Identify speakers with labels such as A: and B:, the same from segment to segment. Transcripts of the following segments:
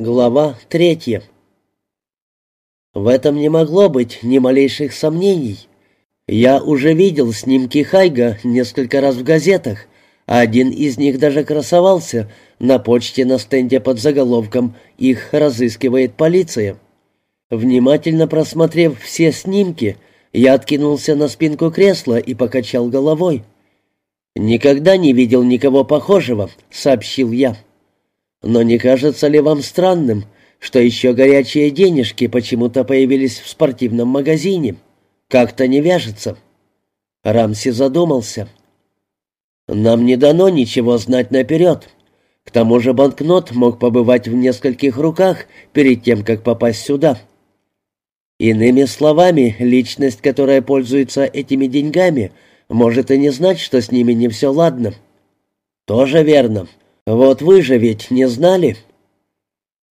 A: Глава третья. В этом не могло быть ни малейших сомнений. Я уже видел снимки Хайга несколько раз в газетах, а один из них даже красовался на почте на стенде под заголовком «Их разыскивает полиция». Внимательно просмотрев все снимки, я откинулся на спинку кресла и покачал головой. «Никогда не видел никого похожего», — сообщил я. Но не кажется ли вам странным, что еще горячие денежки почему-то появились в спортивном магазине? Как-то не вяжется». Рамси задумался. «Нам не дано ничего знать наперед. К тому же банкнот мог побывать в нескольких руках перед тем, как попасть сюда. Иными словами, личность, которая пользуется этими деньгами, может и не знать, что с ними не все ладно». «Тоже верно. «Вот вы же ведь не знали?»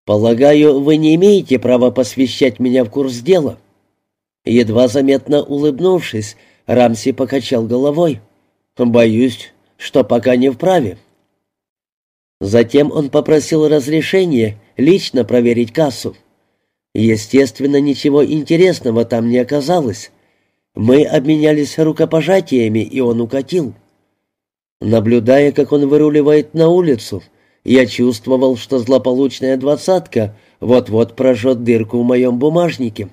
A: «Полагаю, вы не имеете права посвящать меня в курс дела?» Едва заметно улыбнувшись, Рамси покачал головой. «Боюсь, что пока не вправе». Затем он попросил разрешения лично проверить кассу. Естественно, ничего интересного там не оказалось. Мы обменялись рукопожатиями, и он укатил. Наблюдая, как он выруливает на улицу, я чувствовал, что злополучная двадцатка вот-вот прожжет дырку в моем бумажнике.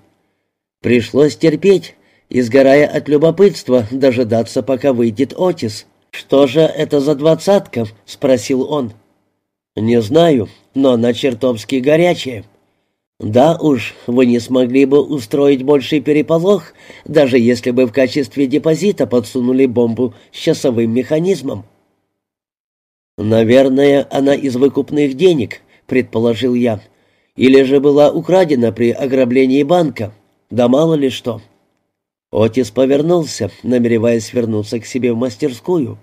A: Пришлось терпеть, и, сгорая от любопытства, дожидаться, пока выйдет Отис. «Что же это за двадцатка?» — спросил он. «Не знаю, но она чертовски горячая». «Да уж, вы не смогли бы устроить больший переполох, даже если бы в качестве депозита подсунули бомбу с часовым механизмом». «Наверное, она из выкупных денег», — предположил я. «Или же была украдена при ограблении банка. Да мало ли что». Отис повернулся, намереваясь вернуться к себе в мастерскую.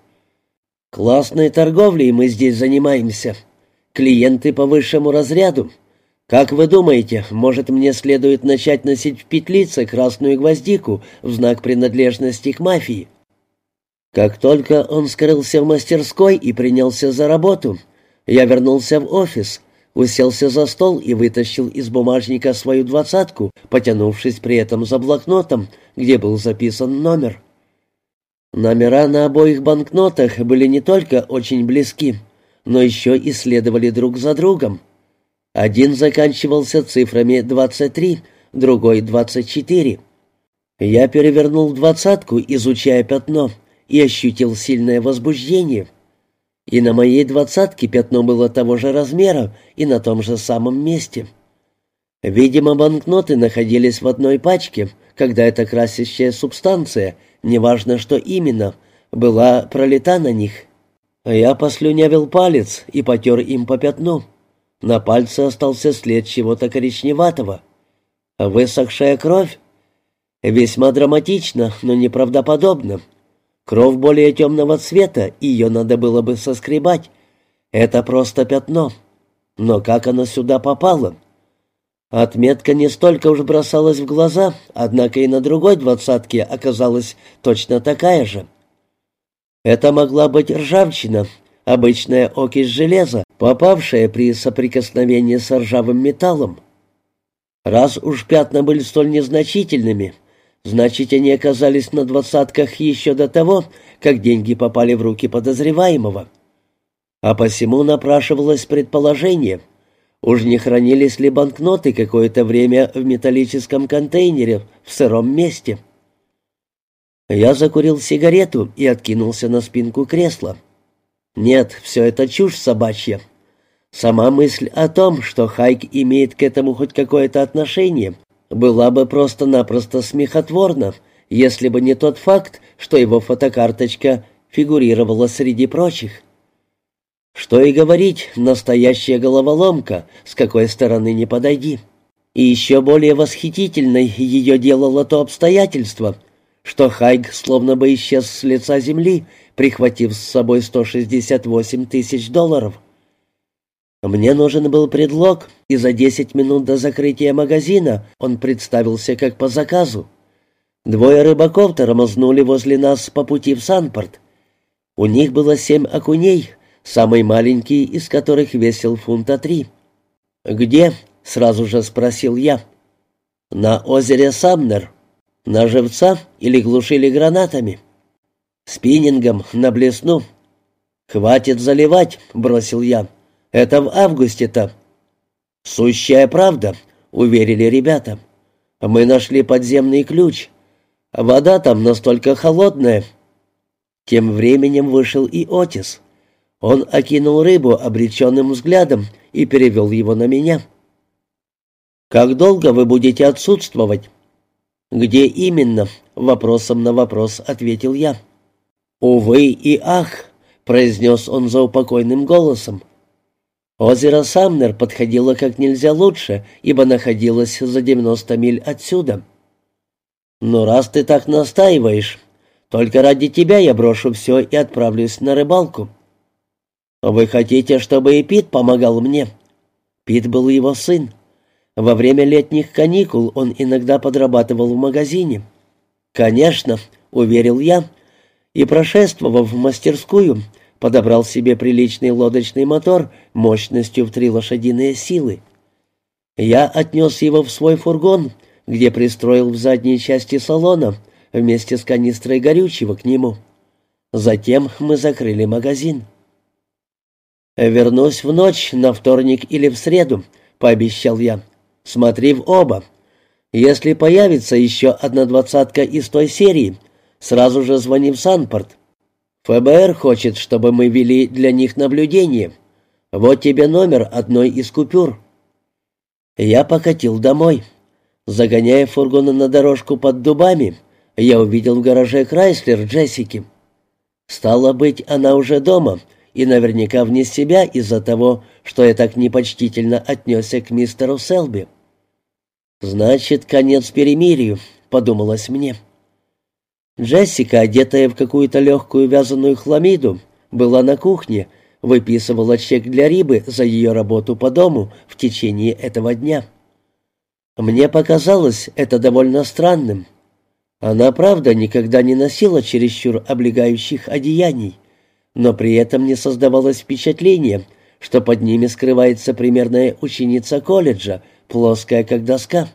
A: «Классной торговлей мы здесь занимаемся. Клиенты по высшему разряду, «Как вы думаете, может, мне следует начать носить в петлице красную гвоздику в знак принадлежности к мафии?» Как только он скрылся в мастерской и принялся за работу, я вернулся в офис, уселся за стол и вытащил из бумажника свою двадцатку, потянувшись при этом за блокнотом, где был записан номер. Номера на обоих банкнотах были не только очень близки, но еще и следовали друг за другом. Один заканчивался цифрами 23, другой — 24. Я перевернул двадцатку, изучая пятно, и ощутил сильное возбуждение. И на моей двадцатке пятно было того же размера и на том же самом месте. Видимо, банкноты находились в одной пачке, когда эта красящая субстанция, неважно что именно, была пролита на них. Я послюнявил палец и потер им по пятну. На пальце остался след чего-то коричневатого. Высохшая кровь? Весьма драматично, но неправдоподобно. Кровь более темного цвета, ее надо было бы соскребать. Это просто пятно. Но как оно сюда попало? Отметка не столько уж бросалась в глаза, однако и на другой двадцатке оказалась точно такая же. Это могла быть ржавчина, обычная окись железа, попавшая при соприкосновении с ржавым металлом. Раз уж пятна были столь незначительными, значит, они оказались на двадцатках еще до того, как деньги попали в руки подозреваемого. А посему напрашивалось предположение, уж не хранились ли банкноты какое-то время в металлическом контейнере в сыром месте. Я закурил сигарету и откинулся на спинку кресла. Нет, все это чушь собачья. Сама мысль о том, что Хайк имеет к этому хоть какое-то отношение, была бы просто-напросто смехотворна, если бы не тот факт, что его фотокарточка фигурировала среди прочих. Что и говорить, настоящая головоломка, с какой стороны не подойди. И еще более восхитительной ее делало то обстоятельство, что Хайг словно бы исчез с лица земли, прихватив с собой 168 тысяч долларов. Мне нужен был предлог, и за 10 минут до закрытия магазина он представился как по заказу. Двое рыбаков тормознули возле нас по пути в Санпорт. У них было семь окуней, самый маленький из которых весил фунта три. «Где?» — сразу же спросил я. «На озере Самнер. На живца или глушили гранатами?» «Спиннингом на блесну». «Хватит заливать», — бросил я. «Это в августе-то». «Сущая правда», — уверили ребята. «Мы нашли подземный ключ. Вода там настолько холодная». Тем временем вышел и Отис. Он окинул рыбу обреченным взглядом и перевел его на меня. «Как долго вы будете отсутствовать?» «Где именно?» — вопросом на вопрос ответил я. «Увы и ах!» — произнес он заупокойным голосом. Озеро Самнер подходило как нельзя лучше, ибо находилось за девяносто миль отсюда. «Ну, раз ты так настаиваешь, только ради тебя я брошу все и отправлюсь на рыбалку». «Вы хотите, чтобы и Пит помогал мне?» Пит был его сын. Во время летних каникул он иногда подрабатывал в магазине. «Конечно», — уверил я, и, прошествовав в мастерскую, подобрал себе приличный лодочный мотор мощностью в три лошадиные силы. Я отнес его в свой фургон, где пристроил в задней части салона вместе с канистрой горючего к нему. Затем мы закрыли магазин. «Вернусь в ночь, на вторник или в среду», — пообещал я. Смотри в оба. Если появится еще одна двадцатка из той серии, сразу же звони в Санпорт. ФБР хочет, чтобы мы вели для них наблюдение. Вот тебе номер одной из купюр». Я покатил домой. Загоняя фургон на дорожку под дубами, я увидел в гараже Крайслер Джессики. Стало быть, она уже дома и наверняка вне себя из-за того, что я так непочтительно отнесся к мистеру Селби. «Значит, конец перемирию», — подумалось мне. Джессика, одетая в какую-то легкую вязаную хламиду, была на кухне, выписывала чек для Рибы за ее работу по дому в течение этого дня. Мне показалось это довольно странным. Она, правда, никогда не носила чересчур облегающих одеяний, но при этом не создавалось впечатления, что под ними скрывается примерная ученица колледжа, плоская как доска.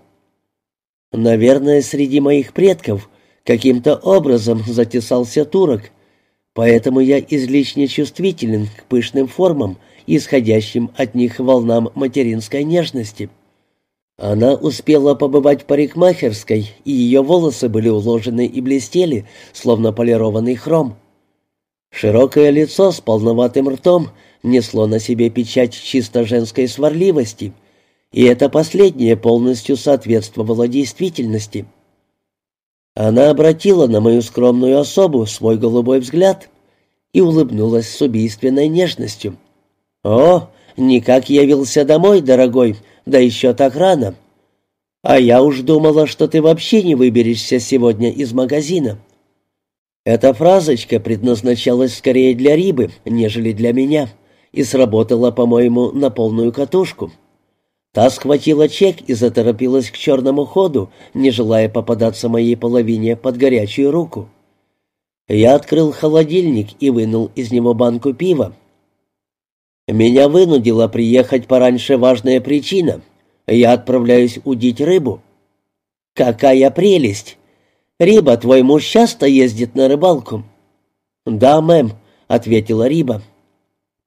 A: Наверное, среди моих предков каким-то образом затесался турок, поэтому я излишне чувствителен к пышным формам, исходящим от них волнам материнской нежности. Она успела побывать в парикмахерской, и ее волосы были уложены и блестели, словно полированный хром. Широкое лицо с полноватым ртом несло на себе печать чисто женской сварливости — и это последнее полностью соответствовало действительности. Она обратила на мою скромную особу свой голубой взгляд и улыбнулась с убийственной нежностью. «О, никак явился домой, дорогой, да еще так рано. А я уж думала, что ты вообще не выберешься сегодня из магазина». Эта фразочка предназначалась скорее для Рибы, нежели для меня, и сработала, по-моему, на полную катушку. Та схватила чек и заторопилась к черному ходу, не желая попадаться моей половине под горячую руку. Я открыл холодильник и вынул из него банку пива. Меня вынудила приехать пораньше важная причина. Я отправляюсь удить рыбу. Какая прелесть! Риба, твой муж часто ездит на рыбалку? Да, мэм, ответила Риба.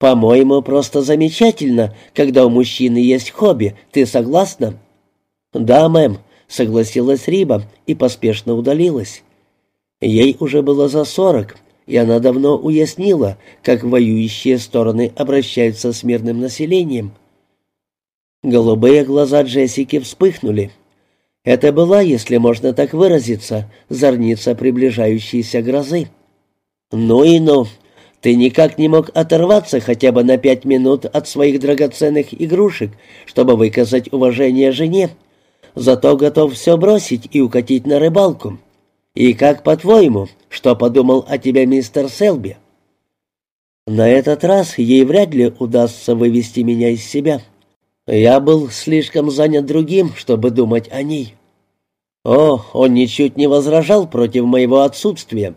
A: «По-моему, просто замечательно, когда у мужчины есть хобби. Ты согласна?» «Да, мэм», — согласилась Риба и поспешно удалилась. Ей уже было за сорок, и она давно уяснила, как воюющие стороны обращаются с мирным населением. Голубые глаза Джессики вспыхнули. Это была, если можно так выразиться, зорница приближающейся грозы. «Ну и ну», ты никак не мог оторваться хотя бы на пять минут от своих драгоценных игрушек, чтобы выказать уважение жене. Зато готов все бросить и укатить на рыбалку. И как, по-твоему, что подумал о тебе мистер Селби? На этот раз ей вряд ли удастся вывести меня из себя. Я был слишком занят другим, чтобы думать о ней. О, он ничуть не возражал против моего отсутствия,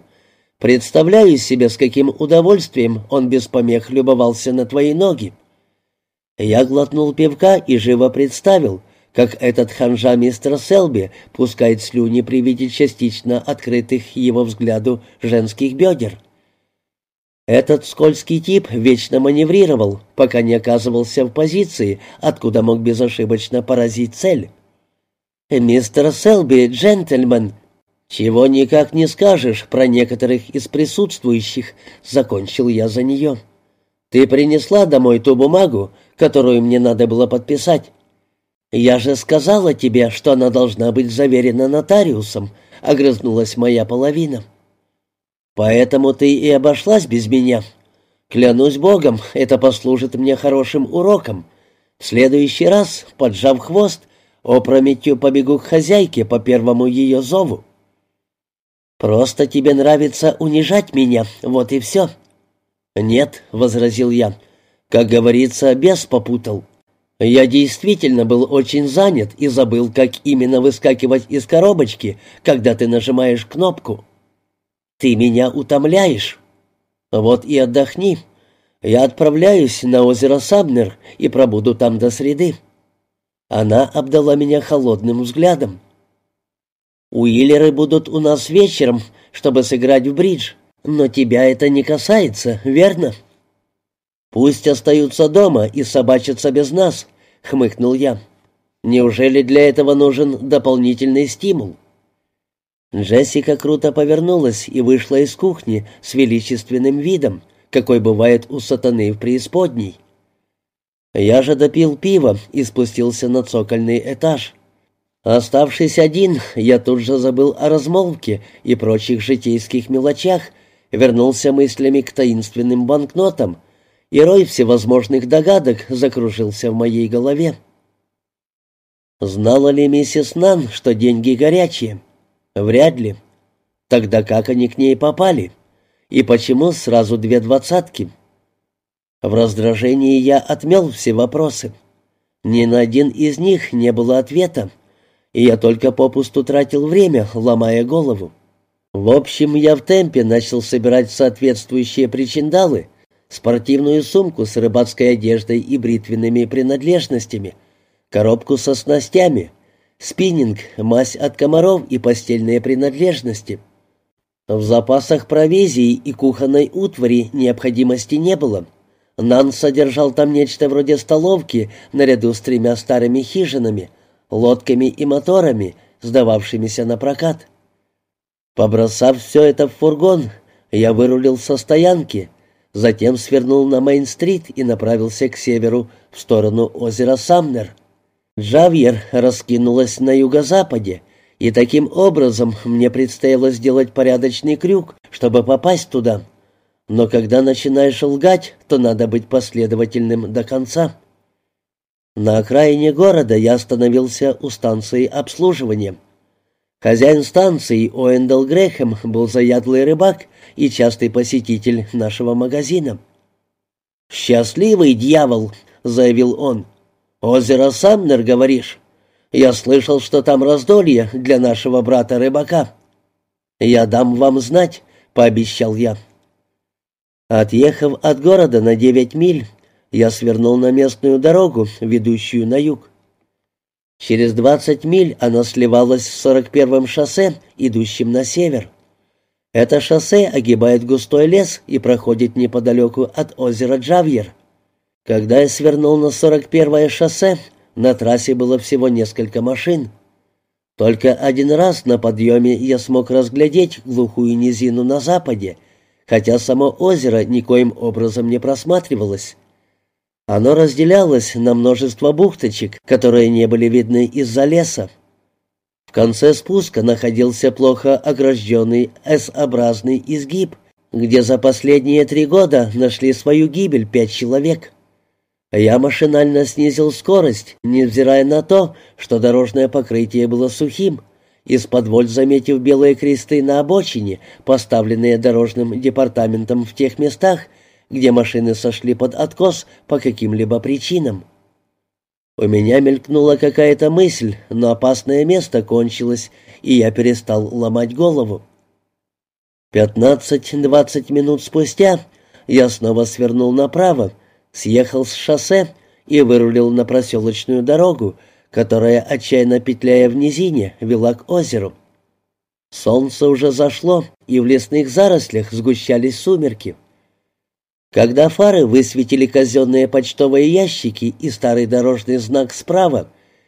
A: Представляю себе, с каким удовольствием он без помех любовался на твои ноги. Я глотнул пивка и живо представил, как этот ханжа мистер Селби пускает слюни при виде частично открытых его взгляду женских бедер. Этот скользкий тип вечно маневрировал, пока не оказывался в позиции, откуда мог безошибочно поразить цель. «Мистер Селби, джентльмен», «Чего никак не скажешь про некоторых из присутствующих», — закончил я за нее. «Ты принесла домой ту бумагу, которую мне надо было подписать?» «Я же сказала тебе, что она должна быть заверена нотариусом», — огрызнулась моя половина. «Поэтому ты и обошлась без меня. Клянусь Богом, это послужит мне хорошим уроком. В следующий раз, поджав хвост, опрометью побегу к хозяйке по первому ее зову». «Просто тебе нравится унижать меня, вот и все». «Нет», — возразил я, — «как говорится, бес попутал». Я действительно был очень занят и забыл, как именно выскакивать из коробочки, когда ты нажимаешь кнопку. Ты меня утомляешь. Вот и отдохни. Я отправляюсь на озеро Сабнер и пробуду там до среды. Она обдала меня холодным взглядом. Уиллеры будут у нас вечером, чтобы сыграть в бридж, но тебя это не касается, верно?» «Пусть остаются дома и собачатся без нас», — хмыкнул я. «Неужели для этого нужен дополнительный стимул?» Джессика круто повернулась и вышла из кухни с величественным видом, какой бывает у сатаны в преисподней. Я же допил пиво и спустился на цокольный этаж. Оставшись один, я тут же забыл о размолвке и прочих житейских мелочах, вернулся мыслями к таинственным банкнотам, и рой всевозможных догадок закружился в моей голове. Знала ли миссис Нан, что деньги горячие? Вряд ли. Тогда как они к ней попали? И почему сразу две двадцатки? В раздражении я отмел все вопросы. Ни на один из них не было ответа и я только попусту тратил время, ломая голову. В общем, я в темпе начал собирать соответствующие причиндалы, спортивную сумку с рыбацкой одеждой и бритвенными принадлежностями, коробку со снастями, спиннинг, мазь от комаров и постельные принадлежности. В запасах провизии и кухонной утвари необходимости не было. Нан содержал там нечто вроде столовки наряду с тремя старыми хижинами — лодками и моторами, сдававшимися на прокат. Побросав все это в фургон, я вырулил со стоянки, затем свернул на Мейн-стрит и направился к северу, в сторону озера Самнер. Джавьер раскинулась на юго-западе, и таким образом мне предстояло сделать порядочный крюк, чтобы попасть туда. Но когда начинаешь лгать, то надо быть последовательным до конца. На окраине города я остановился у станции обслуживания. Хозяин станции Оэндел Грэхэм был заядлый рыбак и частый посетитель нашего магазина. «Счастливый дьявол!» — заявил он. «Озеро Самнер, говоришь? Я слышал, что там раздолье для нашего брата-рыбака». «Я дам вам знать», — пообещал я. Отъехав от города на девять миль, я свернул на местную дорогу, ведущую на юг. Через 20 миль она сливалась с 41-м шоссе, идущим на север. Это шоссе огибает густой лес и проходит неподалеку от озера Джавьер. Когда я свернул на 41-е шоссе, на трассе было всего несколько машин. Только один раз на подъеме я смог разглядеть глухую низину на западе, хотя само озеро никоим образом не просматривалось. Оно разделялось на множество бухточек, которые не были видны из-за леса. В конце спуска находился плохо огражденный S-образный изгиб, где за последние три года нашли свою гибель пять человек. Я машинально снизил скорость, невзирая на то, что дорожное покрытие было сухим, из-под воль заметив белые кресты на обочине, поставленные дорожным департаментом в тех местах, где машины сошли под откос по каким-либо причинам. У меня мелькнула какая-то мысль, но опасное место кончилось, и я перестал ломать голову. Пятнадцать-двадцать минут спустя я снова свернул направо, съехал с шоссе и вырулил на проселочную дорогу, которая, отчаянно петляя в низине, вела к озеру. Солнце уже зашло, и в лесных зарослях сгущались сумерки. Когда фары высветили казенные почтовые ящики и старый дорожный знак справа,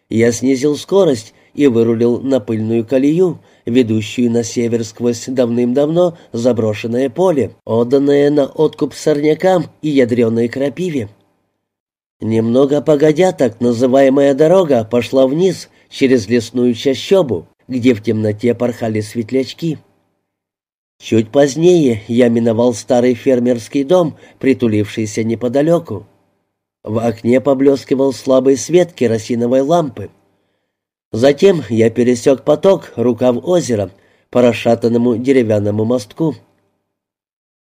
A: я снизил скорость и вырулил на пыльную колею, ведущую на север сквозь давным-давно заброшенное поле, отданное на откуп сорнякам и ядреной крапиве. Немного погодя, так называемая дорога пошла вниз через лесную чащобу, где в темноте порхали светлячки. Чуть позднее я миновал старый фермерский дом, притулившийся неподалеку. В окне поблескивал слабый свет керосиновой лампы. Затем я пересек поток, рукав озера, по расшатанному деревянному мостку.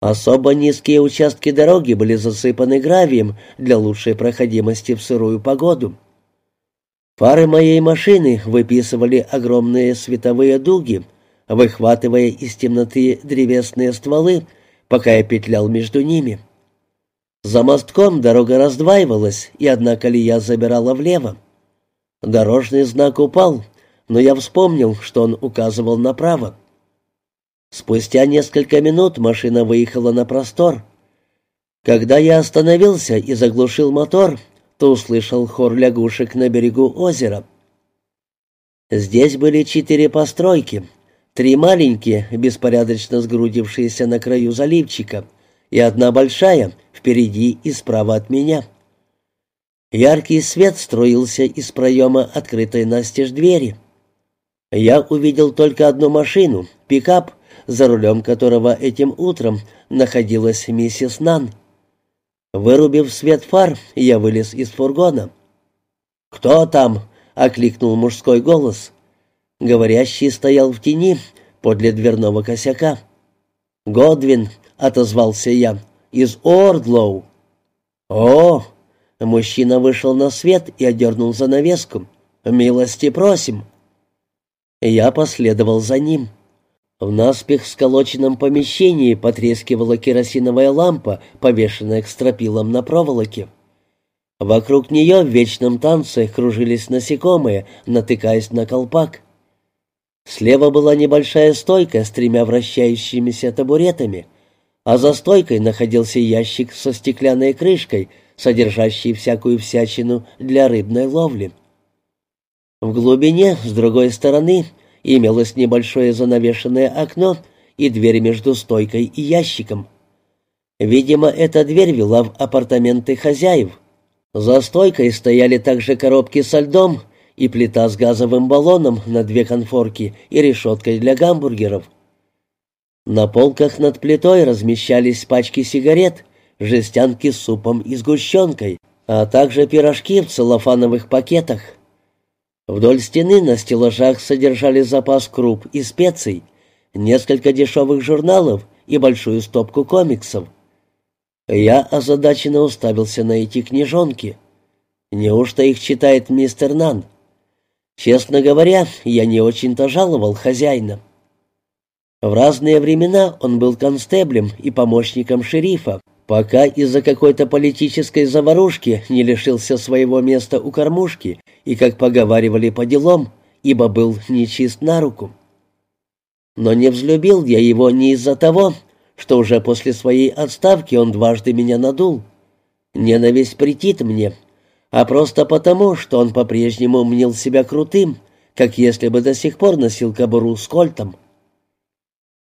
A: Особо низкие участки дороги были засыпаны гравием для лучшей проходимости в сырую погоду. Фары моей машины выписывали огромные световые дуги, выхватывая из темноты древесные стволы, пока я петлял между ними. За мостком дорога раздваивалась, и одна колея забирала влево. Дорожный знак упал, но я вспомнил, что он указывал направо. Спустя несколько минут машина выехала на простор. Когда я остановился и заглушил мотор, то услышал хор лягушек на берегу озера. Здесь были четыре постройки, три маленькие, беспорядочно сгрудившиеся на краю заливчика, и одна большая, впереди и справа от меня. Яркий свет струился из проема открытой настежь двери. Я увидел только одну машину, пикап, за рулем которого этим утром находилась миссис Нан. Вырубив свет фар, я вылез из фургона. «Кто там?» — окликнул мужской голос. Говорящий стоял в тени подле дверного косяка. «Годвин», — отозвался я, — «из Ордлоу». «О!» Мужчина вышел на свет и одернул занавеску. «Милости просим!» Я последовал за ним. В наспех сколоченном помещении потрескивала керосиновая лампа, повешенная к стропилам на проволоке. Вокруг нее в вечном танце кружились насекомые, натыкаясь на колпак. Слева была небольшая стойка с тремя вращающимися табуретами, а за стойкой находился ящик со стеклянной крышкой — содержащий всякую всячину для рыбной ловли. В глубине, с другой стороны, имелось небольшое занавешенное окно и дверь между стойкой и ящиком. Видимо, эта дверь вела в апартаменты хозяев. За стойкой стояли также коробки со льдом и плита с газовым баллоном на две конфорки и решеткой для гамбургеров. На полках над плитой размещались пачки сигарет, жестянки с супом и сгущенкой, а также пирожки в целлофановых пакетах. Вдоль стены на стеллажах содержали запас круп и специй, несколько дешевых журналов и большую стопку комиксов. Я озадаченно уставился на эти книжонки. Неужто их читает мистер Нан? Честно говоря, я не очень-то жаловал хозяина. В разные времена он был констеблем и помощником шерифа, пока из-за какой-то политической заварушки не лишился своего места у кормушки и, как поговаривали по делам, ибо был нечист на руку. Но не взлюбил я его не из-за того, что уже после своей отставки он дважды меня надул. Ненависть претит мне, а просто потому, что он по-прежнему мнил себя крутым, как если бы до сих пор носил кобуру с кольтом.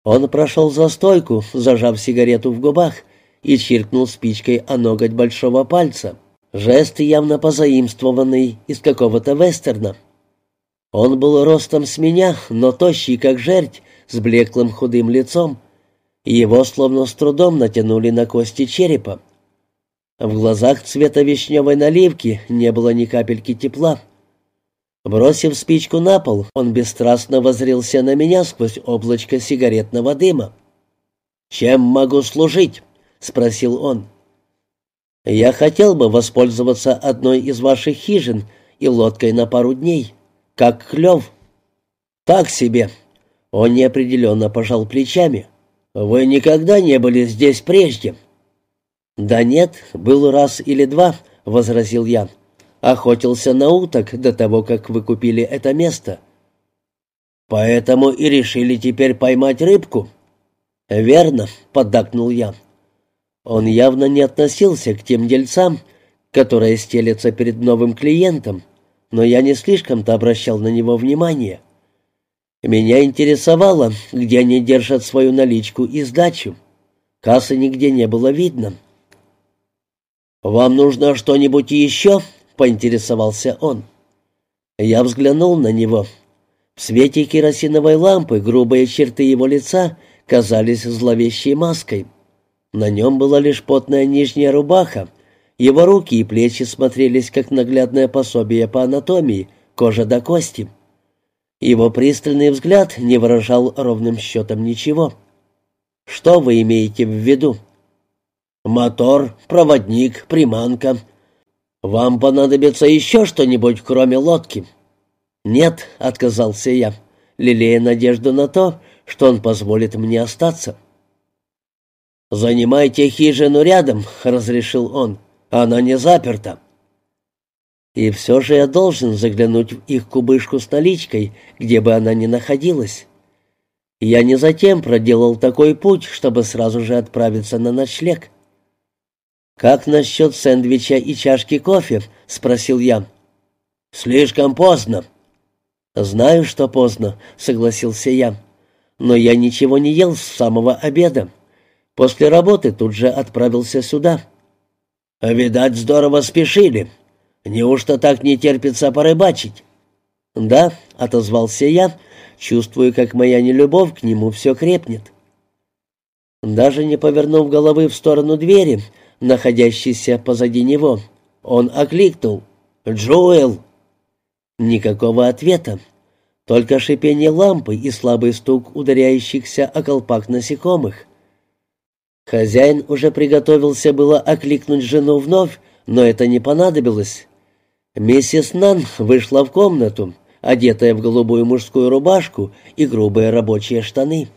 A: Он прошел за стойку, зажав сигарету в губах, и чиркнул спичкой о ноготь большого пальца. Жест явно позаимствованный из какого-то вестерна. Он был ростом с меня, но тощий, как жерть, с блеклым худым лицом. Его словно с трудом натянули на кости черепа. В глазах цвета вишневой наливки не было ни капельки тепла. Бросив спичку на пол, он бесстрастно возрился на меня сквозь облачко сигаретного дыма. «Чем могу служить?» — спросил он. «Я хотел бы воспользоваться одной из ваших хижин и лодкой на пару дней. Как клев?» «Так себе». Он неопределенно пожал плечами. «Вы никогда не были здесь прежде?» «Да нет, был раз или два», — возразил я. Охотился на уток до того, как вы купили это место. Поэтому и решили теперь поймать рыбку. Верно, поддакнул я. Он явно не относился к тем дельцам, которые стелятся перед новым клиентом, но я не слишком-то обращал на него внимание. Меня интересовало, где они держат свою наличку и сдачу. Кассы нигде не было видно. «Вам нужно что-нибудь еще?» — поинтересовался он. Я взглянул на него. В свете керосиновой лампы грубые черты его лица казались зловещей маской. На нем была лишь потная нижняя рубаха. Его руки и плечи смотрелись как наглядное пособие по анатомии, кожа до кости. Его пристальный взгляд не выражал ровным счетом ничего. «Что вы имеете в виду?» «Мотор, проводник, приманка. Вам понадобится еще что-нибудь, кроме лодки?» «Нет», — отказался я, лелея надежду на то, что он позволит мне остаться. «Занимайте хижину рядом», — разрешил он. «Она не заперта». И все же я должен заглянуть в их кубышку с наличкой, где бы она ни находилась. Я не затем проделал такой путь, чтобы сразу же отправиться на ночлег. «Как насчет сэндвича и чашки кофе?» — спросил я. «Слишком поздно». «Знаю, что поздно», — согласился я. «Но я ничего не ел с самого обеда. После работы тут же отправился сюда». «Видать, здорово спешили. Неужто так не терпится порыбачить?» «Да», — отозвался я, чувствую, как моя нелюбовь к нему все крепнет. Даже не повернув головы в сторону двери, находящейся позади него, он окликнул «Джоэл!» Никакого ответа, только шипение лампы и слабый стук ударяющихся о колпак насекомых. Хозяин уже приготовился было окликнуть жену вновь, но это не понадобилось. Миссис Нан вышла в комнату, одетая в голубую мужскую рубашку и грубые рабочие штаны.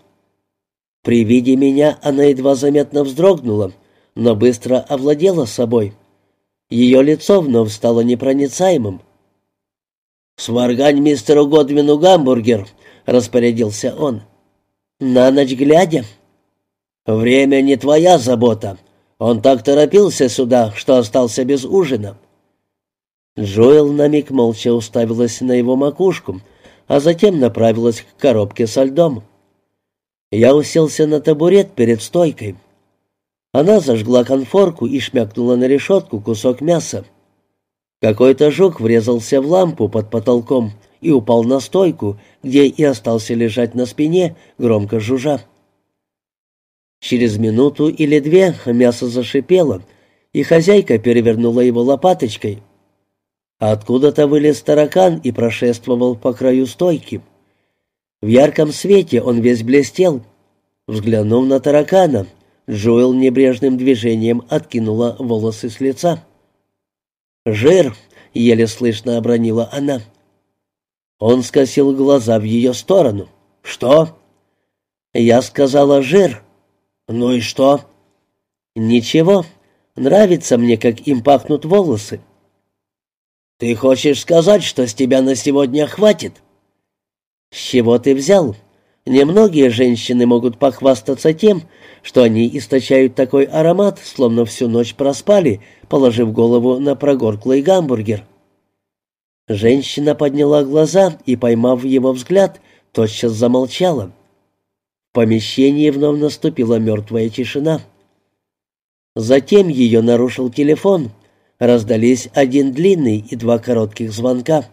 A: При виде меня она едва заметно вздрогнула, но быстро овладела собой. Ее лицо вновь стало непроницаемым. «Сваргань мистеру Годвину гамбургер», — распорядился он. «На ночь глядя». «Время не твоя забота. Он так торопился сюда, что остался без ужина». Джоэл на миг молча уставилась на его макушку, а затем направилась к коробке со льдом. Я уселся на табурет перед стойкой. Она зажгла конфорку и шмякнула на решетку кусок мяса. Какой-то жук врезался в лампу под потолком и упал на стойку, где и остался лежать на спине, громко жужжа. Через минуту или две мясо зашипело, и хозяйка перевернула его лопаточкой. Откуда-то вылез таракан и прошествовал по краю стойки. В ярком свете он весь блестел. Взглянув на таракана, Джоэл небрежным движением откинула волосы с лица. «Жир!» — еле слышно обронила она. Он скосил глаза в ее сторону. «Что?» «Я сказала жир». «Ну и что?» «Ничего. Нравится мне, как им пахнут волосы». «Ты хочешь сказать, что с тебя на сегодня хватит?» «С чего ты взял? Немногие женщины могут похвастаться тем, что они источают такой аромат, словно всю ночь проспали, положив голову на прогорклый гамбургер. Женщина подняла глаза и, поймав его взгляд, тотчас замолчала. В помещении вновь наступила мертвая тишина. Затем ее нарушил телефон. Раздались один длинный и два коротких звонка.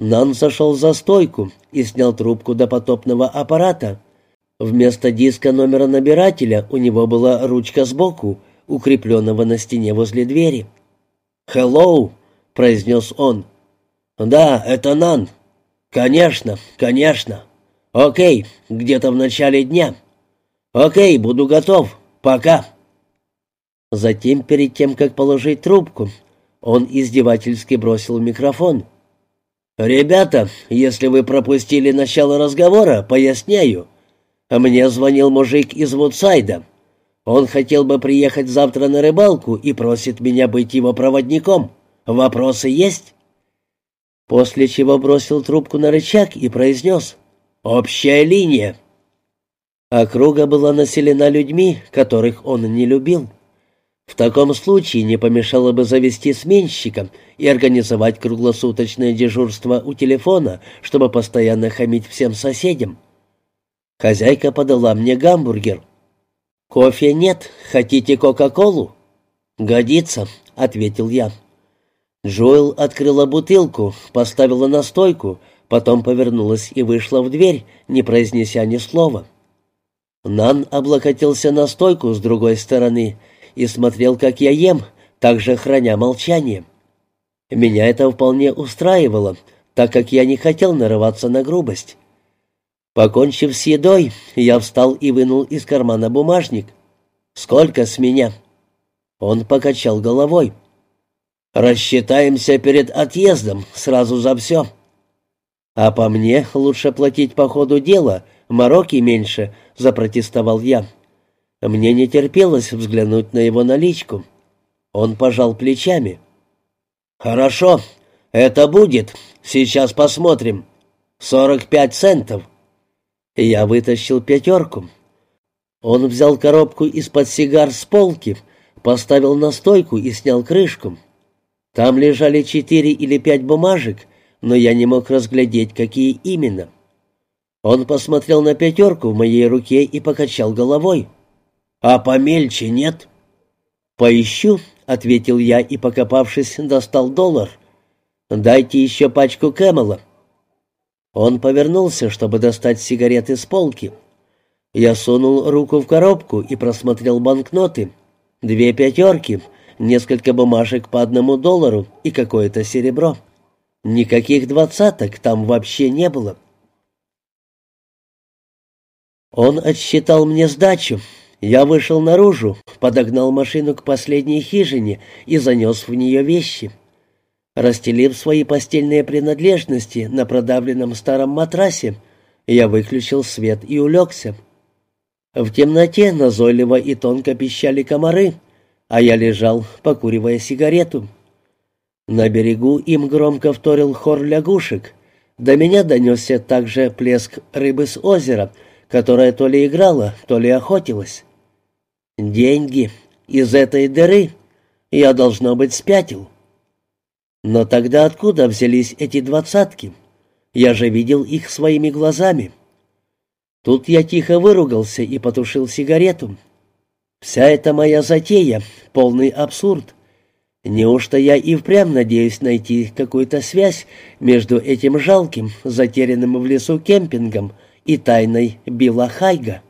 A: Нан зашел за стойку и снял трубку до потопного аппарата. Вместо диска номера набирателя у него была ручка сбоку, укрепленного на стене возле двери. «Хеллоу!» — произнес он. «Да, это Нан. Конечно, конечно. Окей, где-то в начале дня. Окей, буду готов. Пока». Затем, перед тем, как положить трубку, он издевательски бросил микрофон. «Ребята, если вы пропустили начало разговора, поясняю. Мне звонил мужик из Вудсайда. Он хотел бы приехать завтра на рыбалку и просит меня быть его проводником. Вопросы есть?» После чего бросил трубку на рычаг и произнес «Общая линия». Округа была населена людьми, которых он не любил. В таком случае не помешало бы завести сменщика и организовать круглосуточное дежурство у телефона, чтобы постоянно хамить всем соседям. Хозяйка подала мне гамбургер. «Кофе нет. Хотите Кока-Колу?» «Годится», — ответил я. Джоэл открыла бутылку, поставила на стойку, потом повернулась и вышла в дверь, не произнеся ни слова. Нан облокотился на стойку с другой стороны и смотрел, как я ем, также храня молчание. Меня это вполне устраивало, так как я не хотел нарываться на грубость. Покончив с едой, я встал и вынул из кармана бумажник. «Сколько с меня?» Он покачал головой. «Рассчитаемся перед отъездом, сразу за все». «А по мне лучше платить по ходу дела, мороки меньше», — запротестовал я. Мне не терпелось взглянуть на его наличку. Он пожал плечами. «Хорошо, это будет. Сейчас посмотрим. Сорок пять центов». Я вытащил пятерку. Он взял коробку из-под сигар с полки, поставил на стойку и снял крышку. Там лежали четыре или пять бумажек, но я не мог разглядеть, какие именно. Он посмотрел на пятерку в моей руке и покачал головой. «А помельче нет?» «Поищу», — ответил я и, покопавшись, достал доллар. «Дайте еще пачку Кэмела». Он повернулся, чтобы достать сигареты с полки. Я сунул руку в коробку и просмотрел банкноты. Две пятерки, несколько бумажек по одному доллару и какое-то серебро. Никаких двадцаток там вообще не было. Он отсчитал мне сдачу. Я вышел наружу, подогнал машину к последней хижине и занес в нее вещи. Расстелив свои постельные принадлежности на продавленном старом матрасе, я выключил свет и улегся. В темноте назойливо и тонко пищали комары, а я лежал, покуривая сигарету. На берегу им громко вторил хор лягушек. До меня донесся также плеск рыбы с озера, которая то ли играла, то ли охотилась. «Деньги из этой дыры. Я, должно быть, спятил». Но тогда откуда взялись эти двадцатки? Я же видел их своими глазами. Тут я тихо выругался и потушил сигарету. Вся эта моя затея — полный абсурд. Неужто я и впрямь надеюсь найти какую-то связь между этим жалким, затерянным в лесу кемпингом и тайной Билла Хайга?